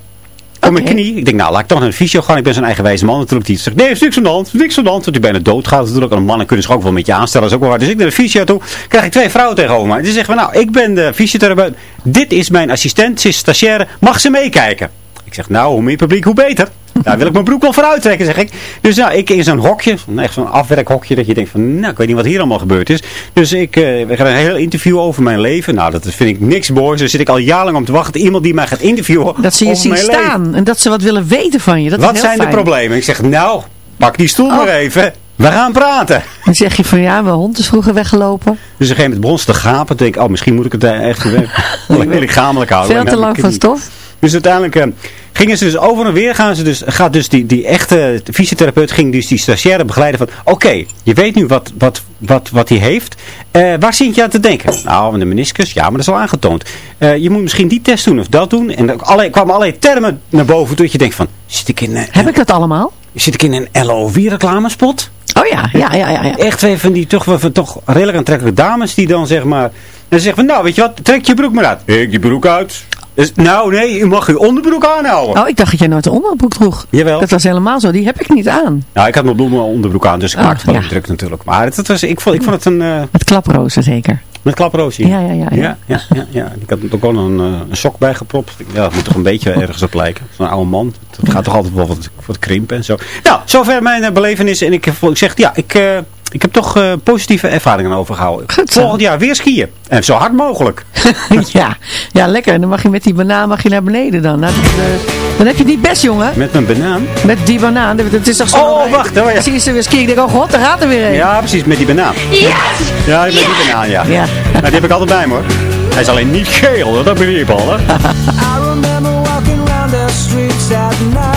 Op mijn knie. Ik denk, nou, laat ik toch naar de fysio gaan. Ik ben zo'n eigenwijze man natuurlijk. Die zegt, nee, is niks aan de hand, niks aan de hand. Want die bijna doodgaat natuurlijk. En mannen kunnen zich ook wel met je aanstellen. Dat is ook wel waar. Dus ik naar de fysio toe. krijg ik twee vrouwen tegenover mij. Die zeggen, nou, ik ben de fysiotherapeut. Dit is mijn assistent, ze is stagiaire. Mag ze meekijken? Ik zeg, nou, hoe meer publiek, hoe beter. Daar wil ik mijn broek wel voor uittrekken, zeg ik. Dus nou, ik in zo'n hokje, zo'n- echt zo'n afwerkhokje, dat je denkt van, nou, ik weet niet wat hier allemaal gebeurd is. Dus ik, eh, we gaan een heel interview over mijn leven. Nou, dat vind ik niks moois. Daar zit ik al jarenlang om te wachten. Iemand die mij gaat interviewen Dat ze je zien leven. staan en dat ze wat willen weten van je. Dat is Wat heel zijn de problemen? Ik zeg, nou, pak die stoel maar Oh. even. We gaan praten. Dan zeg je van, ja, mijn hond is vroeger weggelopen. Dus op een gegeven moment begon ze te gapen. Denk ik, oh, misschien moet ik het eh, echt alleen lichamelijk houden. Veel te dan lang ik van stof. Dus uiteindelijk eh, gingen ze dus over en weer. Gaan ze dus, gaat dus die, die echte fysiotherapeut ging dus die stagiaire begeleiden van... Oké, je weet nu wat, wat, wat, wat hij heeft. Eh, waar zit je aan te denken? Nou, de meniscus, ja, maar dat is al aangetoond. Je moet misschien die test doen of dat doen. En er alle- kwamen allerlei termen naar boven. Dat je denkt van, zit ik in, Heb ik dat allemaal? Zit ik in een LOV-reclamespot? Oh ja, ja, ja, ja. ja. Echt twee van die toch, wel van toch redelijk aantrekkelijke dames die dan zeg maar... Dan zeggen van, nou weet je wat, trek je broek maar uit. Ik die broek uit. Dus, nou nee, u mag uw onderbroek aanhouden. Oh, ik dacht dat jij nooit een onderbroek droeg. Jawel. Dat was helemaal zo. Die heb ik niet aan. Nou, ik had mijn bloemen onderbroek aan, dus ik Oh, maakte het wel ja. druk natuurlijk. Maar het, het was, ik, vond, ik vond het een... eh Met klaprozen zeker. Met klaproosje. Ja, ja, ja, ja. ja, ja, ja, ja. Ik had er ook wel een, eh, een sok bij gepropt. Ja, dat moet toch een beetje ergens op lijken. Zo'n oude man. Het gaat toch altijd wel wat, wat krimpen en zo. Nou, zover mijn eh, belevenis. En ik, ik zeg, ja, ik, eh, ik heb toch eh, positieve ervaringen overgehouden. Goed zo. Volgend jaar weer skiën. En zo hard mogelijk. ja. ja, lekker. En dan mag je met die banaan mag je naar beneden dan. Nou, dat, eh, dan heb je het niet best, jongen. Met mijn banaan. Met die banaan. Dat is toch zo... Oh, wacht, oh ja. Zie je ze weer skiën. Ik denk, oh god, daar gaat er weer een. Ja, precies, met die banaan. Yes! Ja, met die banaan, ja. Ja. Nou, die heb ik altijd bij me hoor. Hij is alleen niet geel, hoor. dat ben ik al, hè. I remember walking around the streets at night.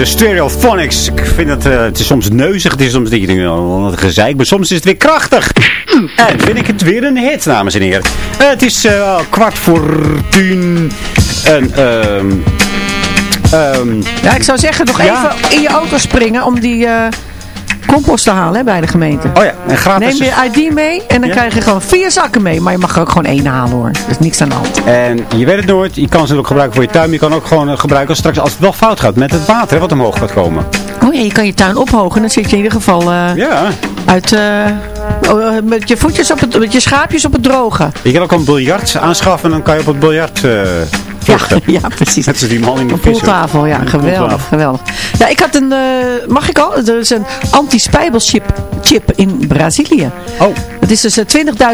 De Stereophonics. Ik vind het, eh, het is soms neuzig, het is soms dat je denkt, oh, wat gezeik, maar soms is het weer krachtig. En vind ik het weer een hit, dames en heren. Eh, het is eh, kwart voor tien. En, ehm... ehm, Ja, ik zou zeggen, nog Ja. even in je auto springen om die compost te halen hè, bij de gemeente. oh ja, en gratis. Neem je ID mee en dan Ja. krijg je gewoon vier zakken mee. Maar je mag er ook gewoon één halen hoor. Er is niks aan de hand. En je weet het nooit, je kan ze ook gebruiken voor je tuin, maar je kan ook gewoon eh, gebruiken als straks als het wel fout gaat met het water hè, wat omhoog gaat komen. Oh ja, je kan je tuin ophogen. Dan zit je in ieder geval eh, Ja. uit, eh, oh, met je voetjes op het, met je schaapjes op het droge. Je kan ook een biljart aanschaffen en dan kan je op het biljart vluchten. Ja, precies. Net zoals die man in de poeltafel, ja, geweldig, geweldig. Ja, ik had een, eh, mag ik al? Er is een anti-spijbelchip chip in Brazilië. Oh. Het is dus eh,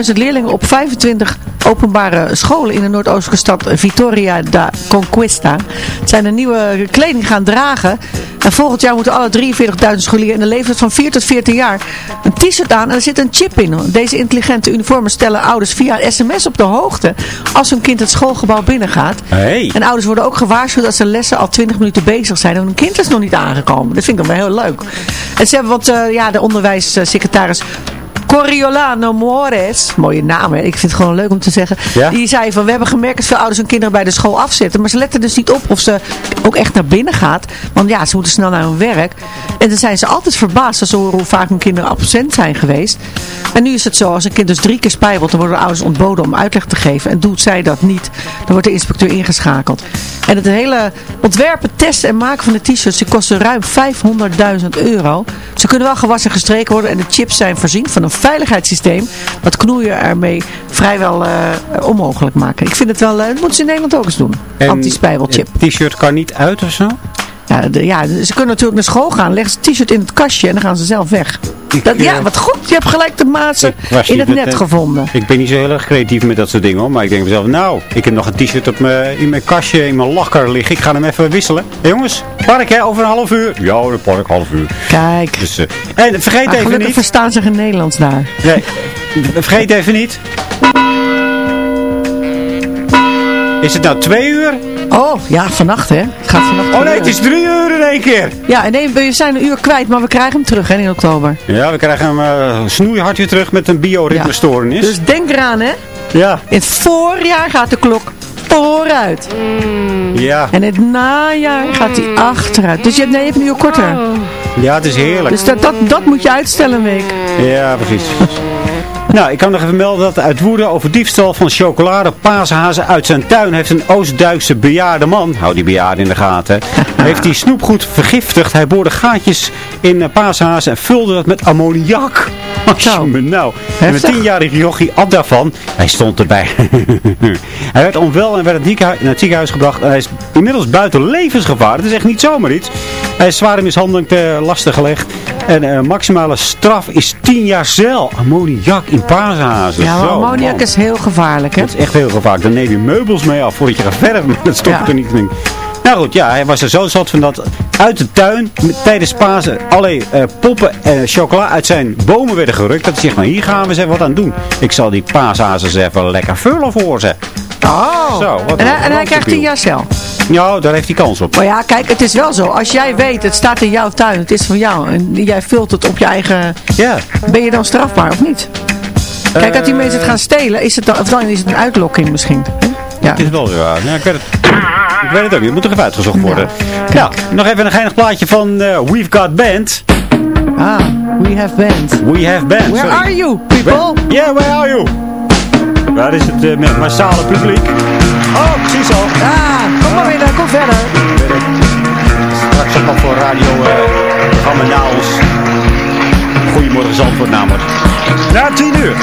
20.000 leerlingen op 25 openbare scholen in de Noordoostelijke stad Vitoria da Conquista. zijn een nieuwe kleding gaan dragen. En volgend jaar moeten alle 43.000 scholieren in de leeftijd van 4 tot 14 jaar een t-shirt aan en er zit een chip in. Deze intelligente uniformen stellen ouders via sms op de hoogte als hun kind het schoolgebouw binnengaat. Hey. En ouders worden ook gewaarschuwd dat ze lessen al 20 minuten bezig zijn en hun kind is nog niet aangekomen. Dat vind ik dan wel heel leuk. En ze hebben wat, eh, ja, de onderwijssecretaris Coriolano Mores, mooie naam hè, ik vind het gewoon leuk om te zeggen. Ja? Die zei van, we hebben gemerkt dat veel ouders hun kinderen bij de school afzetten. Maar ze letten dus niet op of ze ook echt naar binnen gaat. Want ja, ze moeten snel naar hun werk. En dan zijn ze altijd verbaasd als ze horen hoe vaak hun kinderen absent zijn geweest. En nu is het zo, als een kind dus drie keer spijbelt, dan worden de ouders ontboden om uitleg te geven. En doet zij dat niet, dan wordt de inspecteur ingeschakeld. En het hele ontwerpen, testen en maken van de t-shirts, die kosten ruim 500.000 euro. Ze kunnen wel gewassen en gestreken worden en de chips zijn voorzien van een veiligheidssysteem. Wat knoeien ermee vrijwel eh, onmogelijk maken. Ik vind het wel, eh, dat moeten ze in Nederland ook eens doen. En Anti-spijbelchip. t-shirt kan niet uit of zo? Ja, de- ja, ze kunnen natuurlijk naar school gaan, leggen ze het t-shirt in het kastje en dan gaan ze zelf weg. Dat, ja, eh, wat goed. Je hebt gelijk de maatsen in het net eh, gevonden. Ik ben niet zo heel erg creatief met dat soort dingen hoor. Maar ik denk mezelf, nou, ik heb nog een t-shirt op mijn, in mijn kastje, in mijn lakker liggen. Ik ga hem even wisselen. Hé, jongens, park hè, over een half uur. Ja, dan park half uur. Kijk. Dus, eh, en vergeet Maar even gelukkig niet. verstaan ze geen Nederlands daar. Nee, vergeet even niet. Is het nou twee uur? Oh, ja, vannacht hè. Het gaat vannacht Oh nee, het is drie uur in één keer. Ja, en nee, we zijn een uur kwijt, maar we krijgen hem terug hè, in oktober. Ja, we krijgen hem eh, snoeihard weer terug met een bioritmestoornis. Dus denk eraan hè. Ja. In het voorjaar gaat de klok vooruit. Ja. En in het najaar gaat hij achteruit. Dus je hebt, nee, je hebt een uur korter. ja, het is heerlijk. Dus dat, dat, dat moet je uitstellen een week. Ja, precies. Nou, ik kan nog even melden dat uit woede over diefstal van chocolade paashazen uit zijn tuin heeft een Oost-Duitse bejaarde man, hou die bejaarde in de gaten, heeft die snoepgoed vergiftigd. Hij boorde gaatjes in eh, paashazen en vulde dat met ammoniak. Zo. Nou, en een Heftig. tienjarige jochie at daarvan. Hij stond erbij. hij werd onwel en werd naar het ziekenhuis gebracht. En hij is inmiddels buiten levensgevaar. Het is echt niet zomaar iets. Hij is zware mishandeling te lastig gelegd. En eh, maximale straf is 10 jaar cel. Ammoniak in paashazen. Ja, maar Zo, ammoniak man. is heel gevaarlijk hè. Dat is echt heel gevaarlijk. Dan neem je meubels mee af voordat je gaat verven. Dat stopt Ja. er niet in. Nou goed, ja, hij was er zo zat van dat uit de tuin met- tijdens Pasen alle eh, poppen en chocola uit zijn bomen werden gerukt. Dat hij zegt, nou hier gaan we eens even wat aan doen. Ik zal die paashazen eens even lekker vullen voor ze. Oh. Zo, wat en, hij, en hij krijgt 10 randstabiel. jaar cel. Nou, daar heeft hij kans op. Maar ja, kijk, het is wel zo. Als jij weet, het staat in jouw tuin, het is van jou. En jij vult het op je eigen... Ja. Ben je dan strafbaar of niet? Kijk, als die mensen het gaan stelen, is het dan, of dan is het een uitlokking misschien. Ja. Het is wel zo. Ja, ik weet het. Ik weet het ook niet. Het moet er even uitgezocht worden. Nou, nog even een geinig plaatje van eh, We've Got Band. Ah, we have band. We have band. Where sorry. are you, people? Where- Yeah, where are you? Waar is het eh, met massale publiek? Oh, precies al. Ah, kom verder. Straks ook nog voor radio eh, programma na ons. Goedemorgen Zandvoort namelijk. Na 10 uur.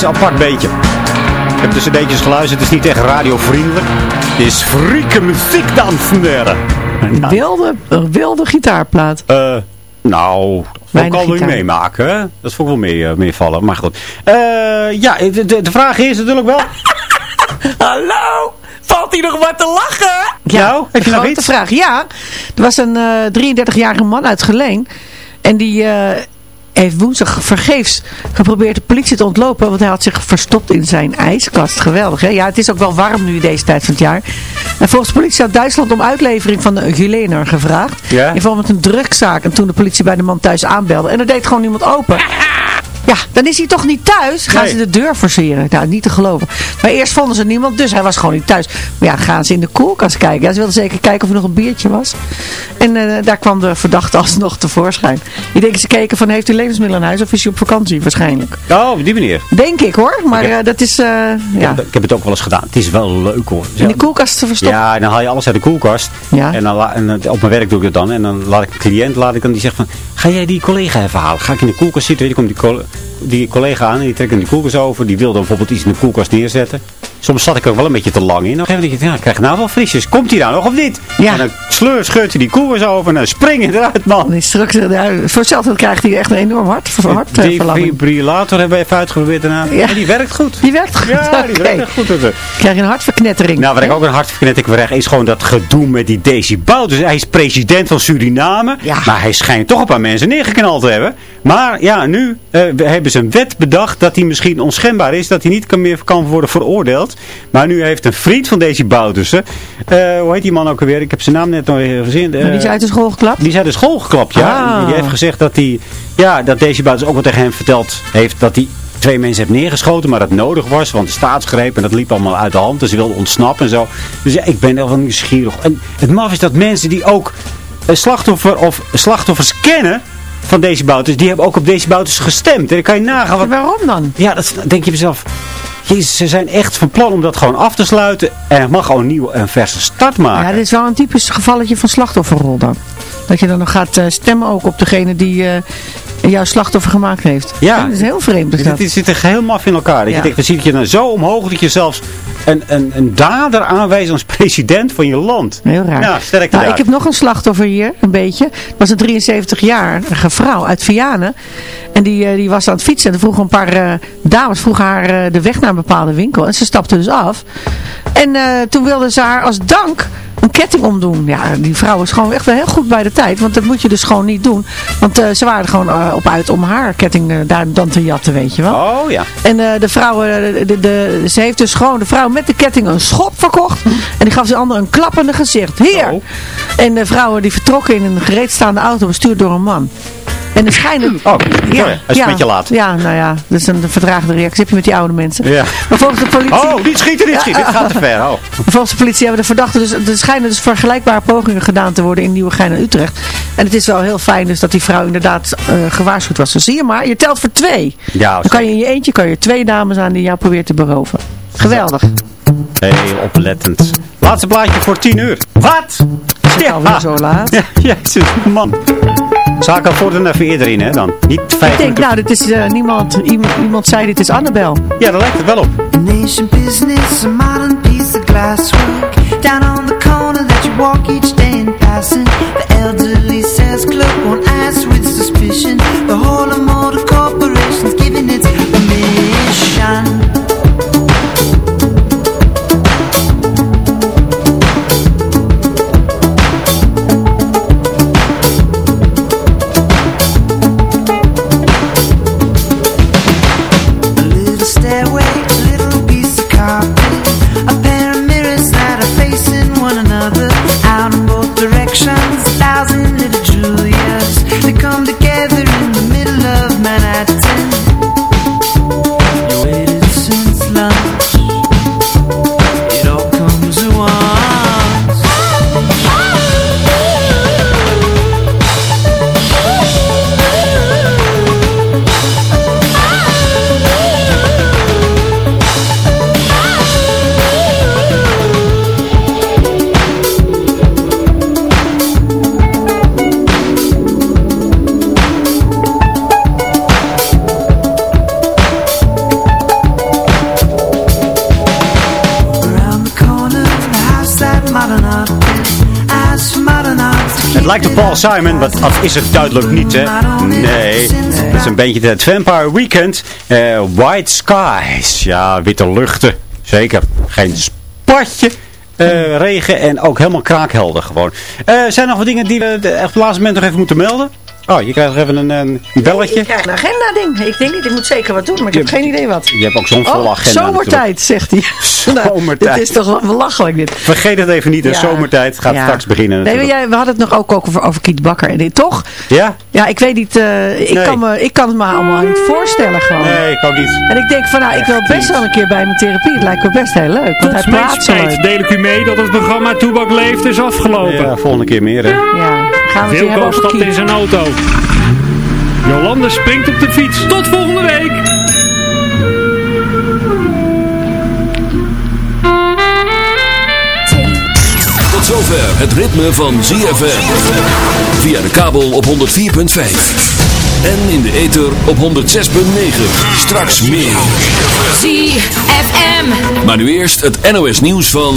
Is een apart beetje. Ik heb de cd'tjes geluisterd. Het is niet echt radiovriendelijk. Het is frieke muziek, dames en heren. Een wilde, wilde gitaarplaat. Eh, nou, dat vond ik meemaken. hè? Dat vond ik wel mee, eh, meevallen. Maar goed. Eh, ja, de, de, de vraag is natuurlijk wel... Hallo? Valt hier nog wat te lachen? Ja, Nou, heb je nog iets? vraag. Ja, er was een eh 33-jarige man uit Geleen. En die eh, heeft woensdag vergeefs geprobeerd de politie te ontlopen. Want hij had zich verstopt in zijn ijskast. Geweldig, hè? Ja, het is ook wel warm nu deze tijd van het jaar. En volgens de politie had Duitsland om uitlevering van de Gulener gevraagd. Ja? In verband met een drugszaak. En toen de politie bij de man thuis aanbelde. En er deed gewoon niemand open. Ja, dan is hij toch niet thuis. Gaan Nee. ze de deur forceren. Nou, niet te geloven. Maar eerst vonden ze niemand, dus hij was gewoon niet thuis. Maar ja, gaan ze in de koelkast kijken. Ja, ze wilden zeker kijken of er nog een biertje was. En eh, daar kwam de verdachte alsnog tevoorschijn. Ik denk ze keken van, heeft u levensmiddelen in huis of is hij op vakantie waarschijnlijk? Oh, op die manier. Denk ik hoor, maar Ik eh, dat is, eh, ja, Ik heb het ook wel eens gedaan. Het is wel leuk hoor. in de koelkast te verstoppen. Ja, en dan haal je alles uit de koelkast. Ja. En, dan en op mijn werk doe ik dat dan. En dan laat ik een cliënt, laat ik dan die zegt van, ga jij die collega even halen? Ga ik in de koelkast zitten? Weet je, komt die, col- die collega aan en die trekt in die koelkast over. Die wil dan bijvoorbeeld iets in de koelkast neerzetten. Soms zat ik er wel een beetje te lang in. Op een gegeven moment ik, ja, ik krijg nou wel frisjes. Komt hij nou nog of niet? Ja. En dan sleur, scheurt hij die koelkast over en dan spring je eruit, man. Die straks, voor hetzelfde krijgt hij echt een enorm hart, hart verlamming. Defibrillator hebben we even uitgeprobeerd daarna. Ja. En die werkt goed. Die werkt goed. Ja, die werkt echt goed. Krijg je een hartverknettering. Nou, waar ik ook een hartverknetting krijg, is gewoon dat gedoe met die Desi Bout. Dus hij is president van Suriname. Ja. Maar hij schijnt toch een paar mensen neergeknald te hebben. Maar ja, nu eh, hebben ze een wet bedacht dat hij misschien onschendbaar is. Dat hij niet kan meer kan worden veroordeeld. Maar nu heeft een vriend van Desi Boutussen. eh hoe heet die man ook alweer? Ik heb zijn naam net nog even gezien. Die is Eh, uit de school geklapt. die is uit de school geklapt, ja. Ah. Die, die heeft gezegd dat hij, ja, dat Desi Boutus ook wel tegen hem verteld heeft dat hij twee mensen heeft neergeschoten, maar dat nodig was, want de staatsgreep en dat liep allemaal uit de hand, dus ze wilde ontsnappen en zo. Dus ja, ik ben wel nieuwsgierig. En het maf is dat mensen die ook een slachtoffer of slachtoffers kennen van Desi Boutus, die hebben ook op Desi Boutus gestemd. En dan kan je nagaan wat... Waarom dan? Ja, dat denk je mezelf. Jezus, ze zijn echt van plan om dat gewoon af te sluiten. En het mag gewoon een nieuwe, een verse start maken. Ja, dit is wel een typisch gevalletje van slachtofferrol dan. Dat je dan nog gaat eh, stemmen ook op degene die eh, jouw slachtoffer gemaakt heeft. Ja. Dat is heel vreemd. Dus dat. het zit er heel maf in elkaar. Dat Ja. je denkt, dan zie je dan zo omhoog dat je zelfs een, een, een dader aanwijst als president van je land. Heel raar. Ja, sterk nou, ik heb nog een slachtoffer hier, een beetje. Het was een 73-jarige vrouw uit Vianen. En die, eh, die was aan het fietsen. En er vroegen een paar dames vroegen haar de weg naar een bepaalde winkel. En ze stapte dus af. En toen wilden ze haar als dank een ketting omdoen. Ja, die vrouw is gewoon echt wel heel goed bij de tijd. Want dat moet je dus gewoon niet doen. Want eh, ze waren er gewoon eh, op uit om haar ketting eh, daar dan te jatten, weet je wel. Oh ja. En de vrouw, de, de, de, ze heeft dus gewoon de vrouw met de ketting een schop verkocht. En die gaf de ander een klap in de gezicht. Hier! Oh. En de vrouwen die vertrokken in een gereedstaande auto bestuurd door een man. En er schijnen... Oh, ja, hij is een beetje laat. Ja, nou ja, dat is een verdraagde reactie. Heb je met die oude mensen. Ja. Maar volgens de politie... Oh, niet schieten, niet schieten. Dit gaat te ver. Oh. Volgens de politie hebben de verdachten dus... Er schijnen dus vergelijkbare pogingen gedaan te worden in Nieuwegein en Utrecht. En het is wel heel fijn dus dat die vrouw inderdaad eh, gewaarschuwd was. Dus zie je maar, je telt voor twee. Ja, Dan kan je in je eentje kan je twee dames aan die jou probeert te beroven. Geweldig. Heel oplettend. Laatste plaatje voor 10 uur. Wat? Is het alweer zo laat? Ja, jezus, man. Zaken vorderen even eerder in, hè, dan. Niet vijf Ik denk, nou, dit is eh, niemand, iemand, iemand zei dit is Annabel. Ja, daar lijkt het wel op. Nation business, a modern piece of glasswork Down on the corner that you walk each day in passing The elderly says clerk won't ask with suspicion The whole of motor corporation's giving its permission Paul Simon, dat is het duidelijk niet, hè? Nee, het is een beetje het Vampire Weekend. Eh, White Skies. Ja, witte luchten. Zeker. Geen spatje. eh, regen en ook helemaal kraakhelder gewoon. Eh, zijn er nog wat dingen die we op het laatste moment nog even moeten melden? Oh, je krijgt nog even een, een belletje. Ik krijg een agenda-ding. Ik denk niet, ik moet zeker wat doen, maar ik heb geen idee wat. Je hebt ook zo'n volle Oh, agenda zomertijd, zegt hij. Nou, Zomertijd. dit is toch wel belachelijk dit. Vergeet het even niet, de Ja. zomertijd gaat Ja. straks beginnen Nee, natuurlijk. maar jij, we hadden het nog ook, ook over, over Kiet Bakker. En dit, toch? Ja? Ja, ik weet niet. eh, ik, Nee. kan me, ik kan het me allemaal niet voorstellen gewoon. Nee, ik ook niet. En ik denk van, nou, ik wil best wel een keer bij mijn therapie. Het lijkt me best heel leuk. Want Tot hij praat zo leuk. deel ik u mee dat het programma Toebak Leeft is afgelopen. Ja, volgende keer meer, hè. Ja, gaan we Wilco stapt in zijn auto. Jolande springt op de fiets. Tot volgende week. Tot zover het ritme van ZFM. Via de kabel op 104.5. En in de ether op 106.9. Straks meer. ZFM. Maar nu eerst het NOS nieuws van...